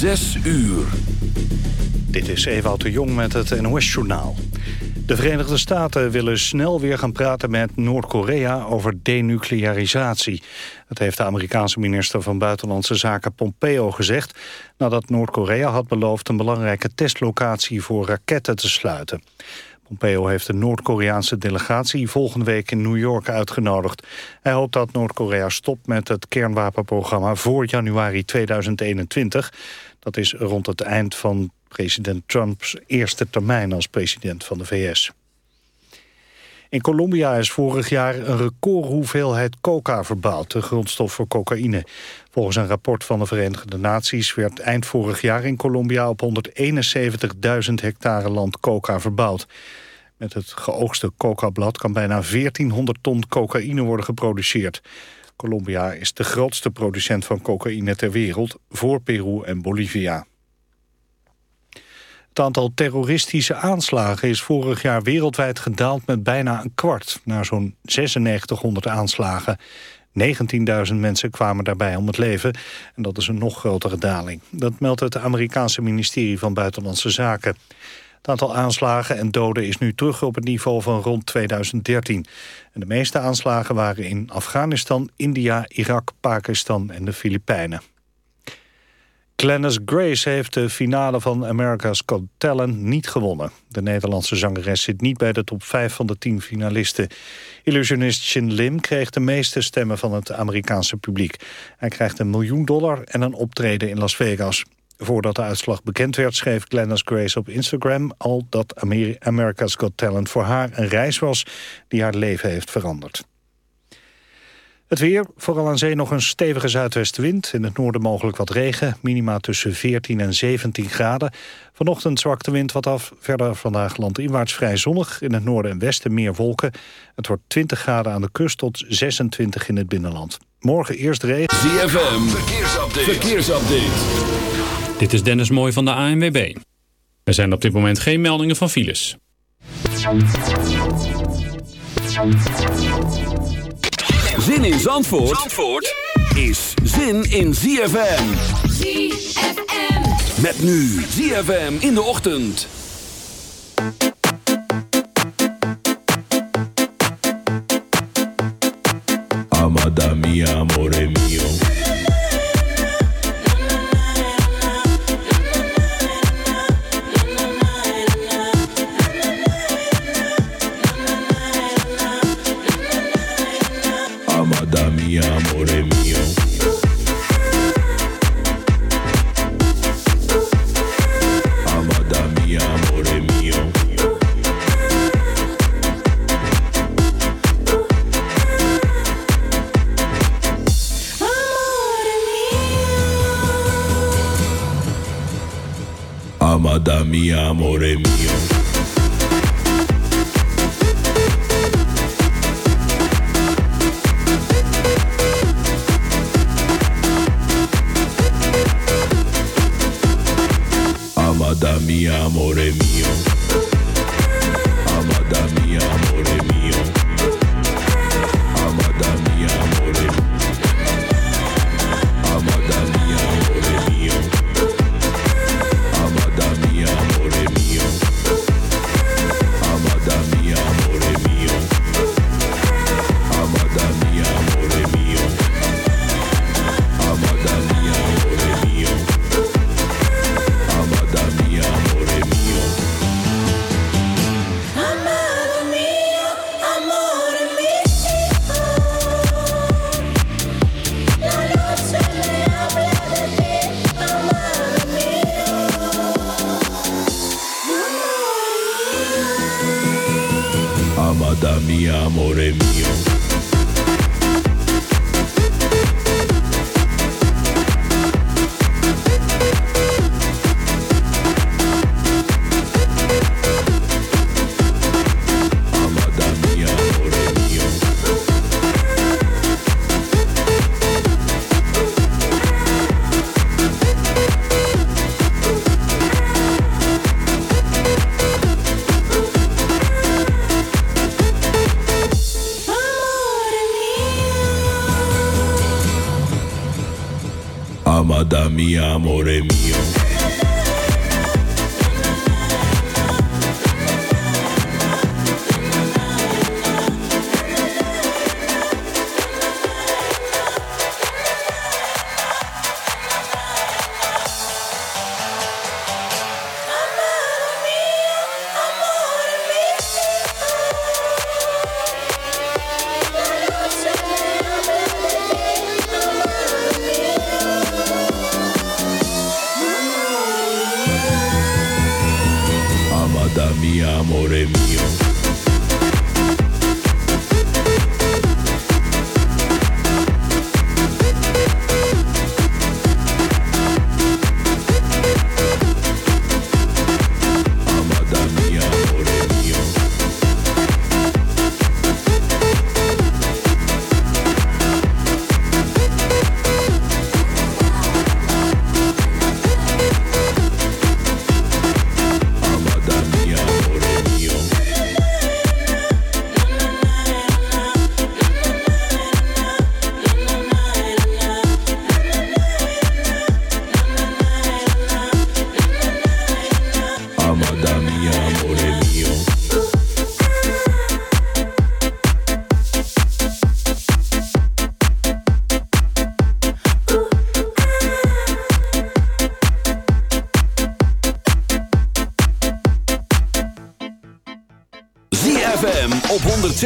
Zes uur. Dit is Ewout de Jong met het NOS-journaal. De Verenigde Staten willen snel weer gaan praten met Noord-Korea over denuclearisatie. Dat heeft de Amerikaanse minister van Buitenlandse Zaken Pompeo gezegd... nadat Noord-Korea had beloofd een belangrijke testlocatie voor raketten te sluiten. Pompeo heeft de Noord-Koreaanse delegatie volgende week in New York uitgenodigd. Hij hoopt dat Noord-Korea stopt met het kernwapenprogramma voor januari 2021. Dat is rond het eind van president Trumps eerste termijn als president van de VS. In Colombia is vorig jaar een recordhoeveelheid coca verbouwd, de grondstof voor cocaïne. Volgens een rapport van de Verenigde Naties werd eind vorig jaar in Colombia op 171.000 hectare land coca verbouwd. Met het geoogste coca-blad kan bijna 1400 ton cocaïne worden geproduceerd. Colombia is de grootste producent van cocaïne ter wereld, voor Peru en Bolivia. Het aantal terroristische aanslagen is vorig jaar wereldwijd gedaald met bijna een kwart, naar zo'n 9600 aanslagen. 19.000 mensen kwamen daarbij om het leven en dat is een nog grotere daling. Dat meldt het Amerikaanse ministerie van Buitenlandse Zaken. Het aantal aanslagen en doden is nu terug op het niveau van rond 2013. En de meeste aanslagen waren in Afghanistan, India, Irak, Pakistan en de Filipijnen. Glennis Grace heeft de finale van America's Got Talent niet gewonnen. De Nederlandse zangeres zit niet bij de top 5 van de 10 finalisten. Illusionist Shin Lim kreeg de meeste stemmen van het Amerikaanse publiek. Hij krijgt een miljoen dollar en een optreden in Las Vegas. Voordat de uitslag bekend werd schreef Glennis Grace op Instagram... al dat America's Got Talent voor haar een reis was die haar leven heeft veranderd. Het weer, vooral aan zee nog een stevige zuidwestenwind. In het noorden mogelijk wat regen, minima tussen 14 en 17 graden. Vanochtend zwakt de wind wat af, verder vandaag landinwaarts vrij zonnig. In het noorden en westen meer wolken. Het wordt 20 graden aan de kust tot 26 in het binnenland. Morgen eerst regen. ZFM, verkeersupdate. verkeersupdate. Dit is Dennis Mooij van de ANWB. Er zijn op dit moment geen meldingen van files. Zin in Zandvoort, Zandvoort is zin in ZFM. ZFM. Met nu ZFM in de ochtend. Amada mia, amore mio.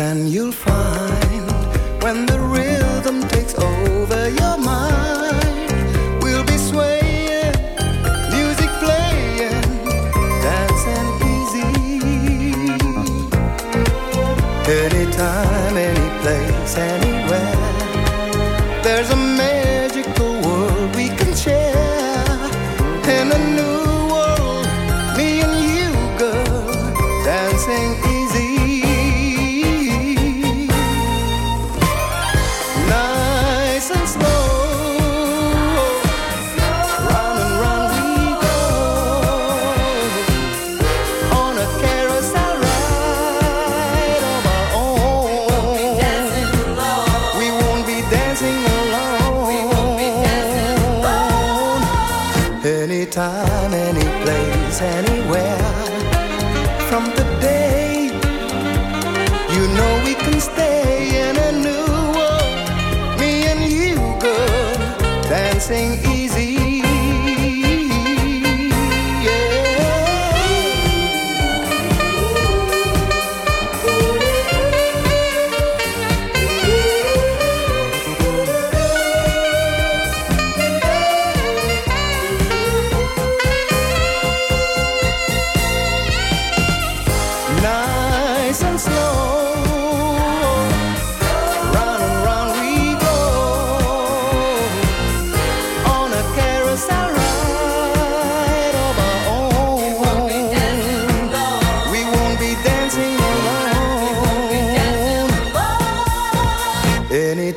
and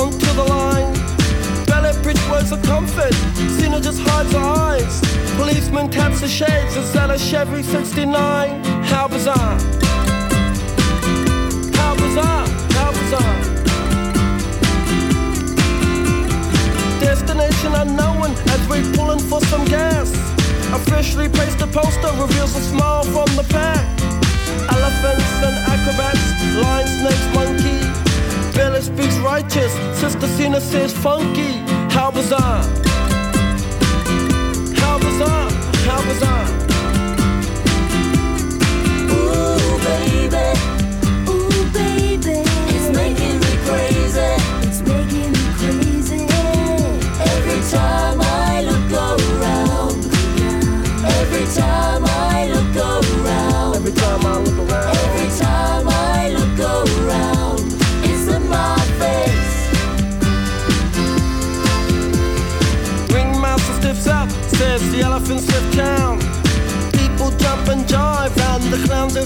Onto the line. Ballet bridge works of comfort, Cena just hides her eyes. Policeman taps the shades inside a Chevy 69. How bizarre! How bizarre! How bizarre! Destination unknown as we're pulling for some gas. Officially placed a poster reveals a smile from the pack. Elephants and acrobats, lion, snakes, monkeys. Village speaks righteous, Sister Cena says funky. How was I?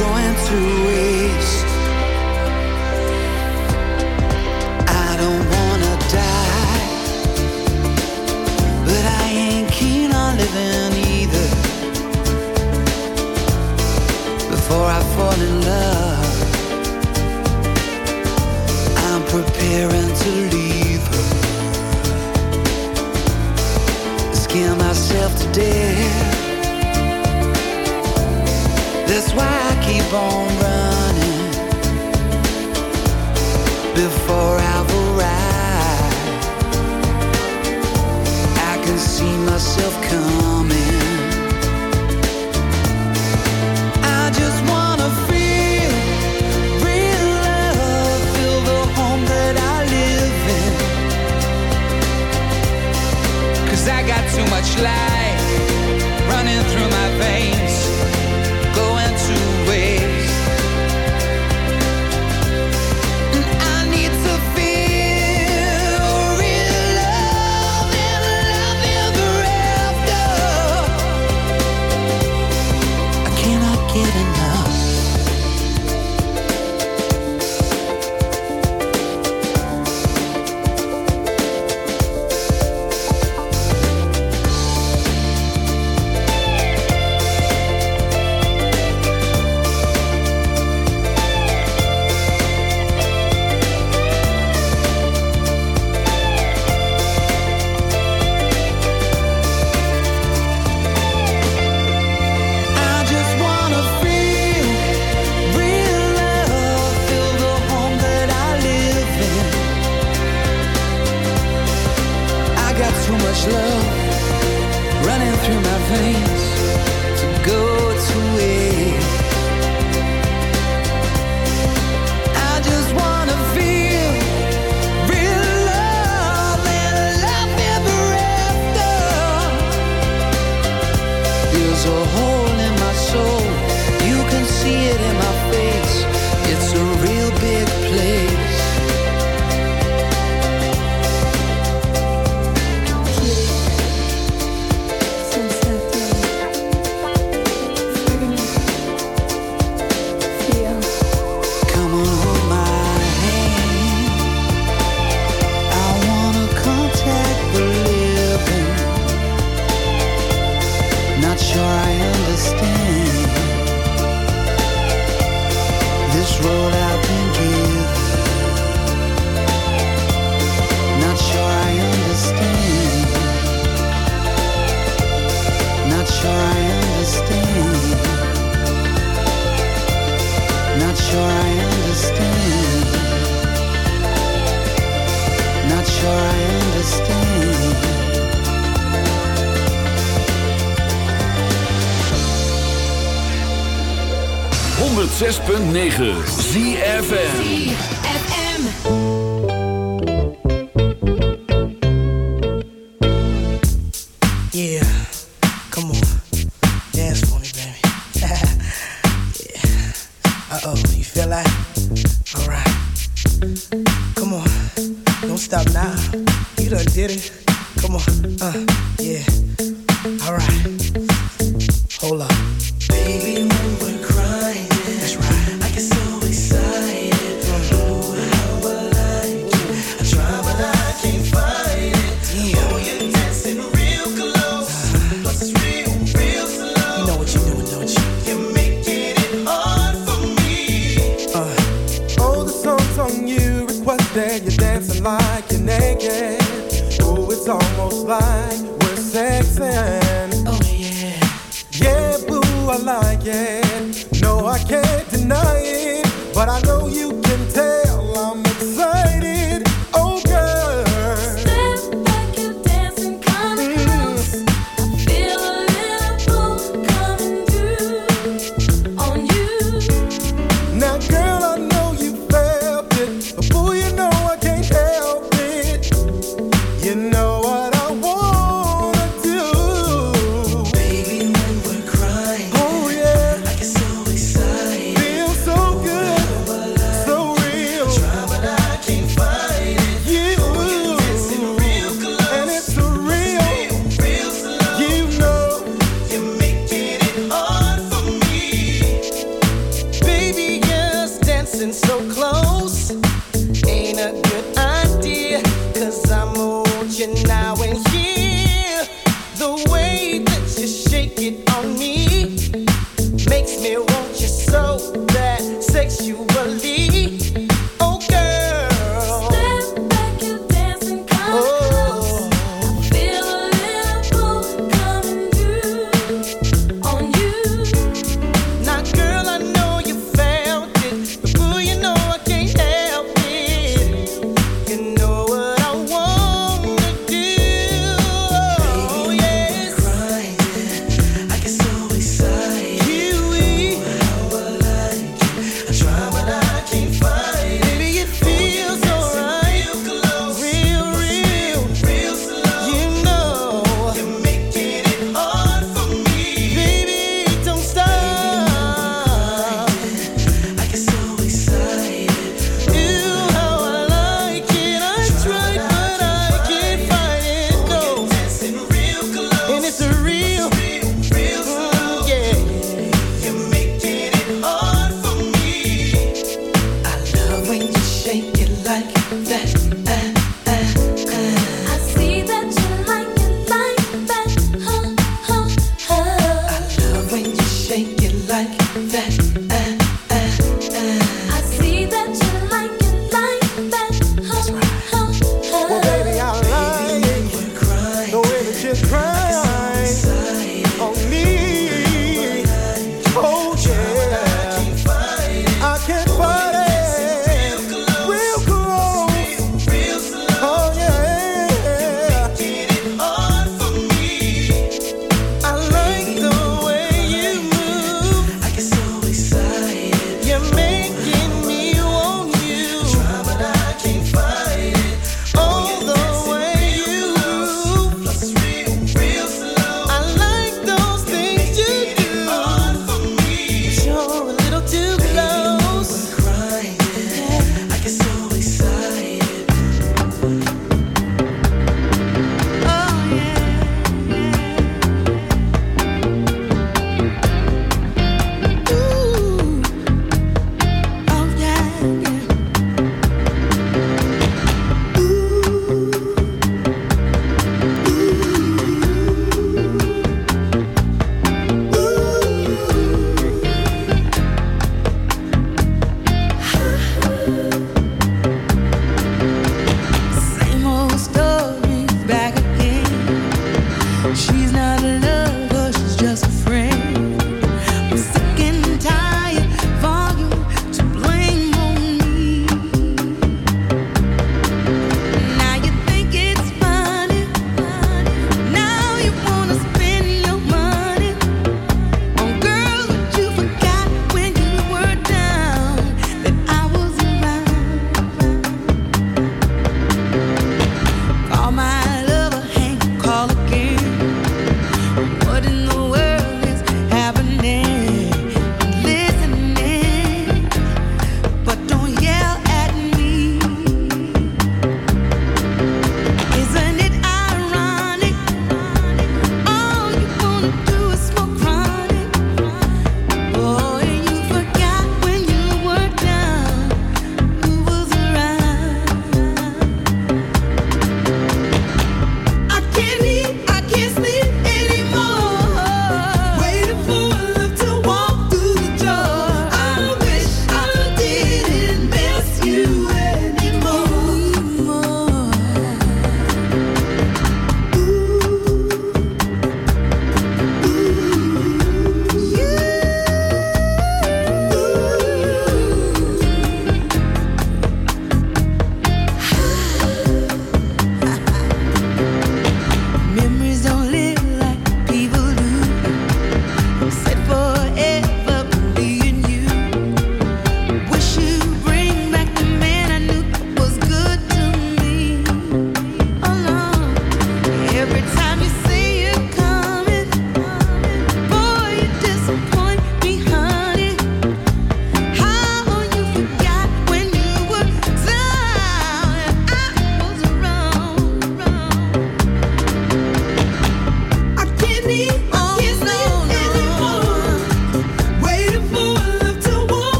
going to waste I don't wanna die But I ain't keen on living either. Before I fall in love I'm preparing to leave her. Scare myself to death. That's why I keep on running before I've arrived. I can see myself coming. I just wanna feel real love, feel the home that I live in. Cause I got too much life. 106.9 ZFM. and I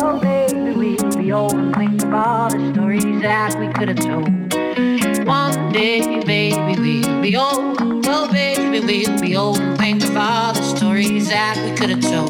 Well, maybe we'll be old and think of all the stories that we could have told. One day, maybe we'll be old. Well, maybe we'll be old and think of all the stories that we could have told.